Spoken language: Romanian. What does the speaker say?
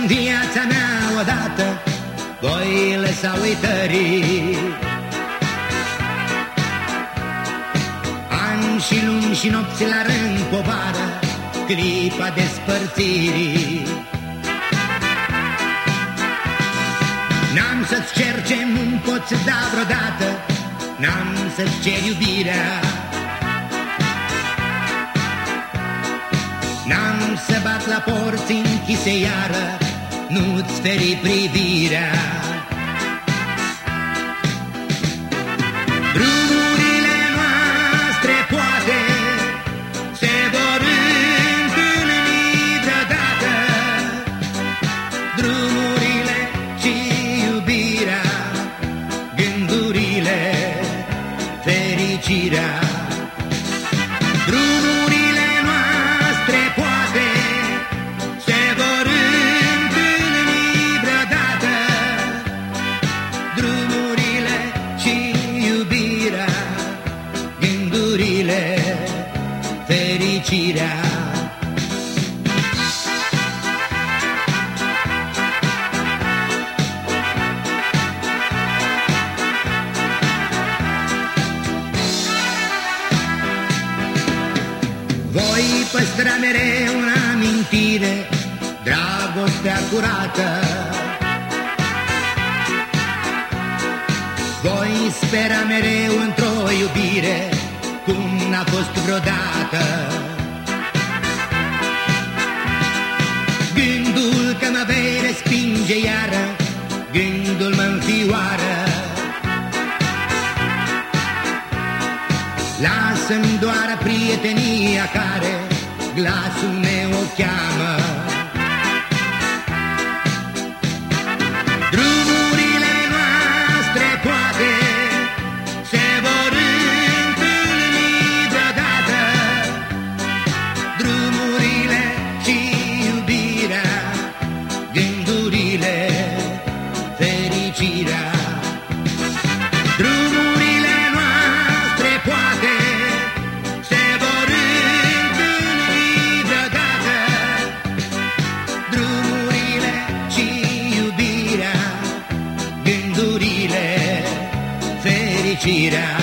ce-a fost în viața mea odată Voi lăsa uitării Ani și luni și nopți la rând povară Clipa despărțirii. N-am să-ți cer ce nu-mi poți da vreodată N-am să-ți cer iubirea. N-am să bat la porți închise iară Nu-ți feri privirea. Drumurile noastre poate Se vor întâlni vreodată. Drumurile și iubirea Gândurile, fericirea. Drumurile Voi păstra mereu în amintire Dragostea curată. Voi spera mereu într-o iubire Cum n-a fost vreodată respinge iară Gândul mă înfioară Lasă-mi doar prietenia care glasul meu o cheamă feet out.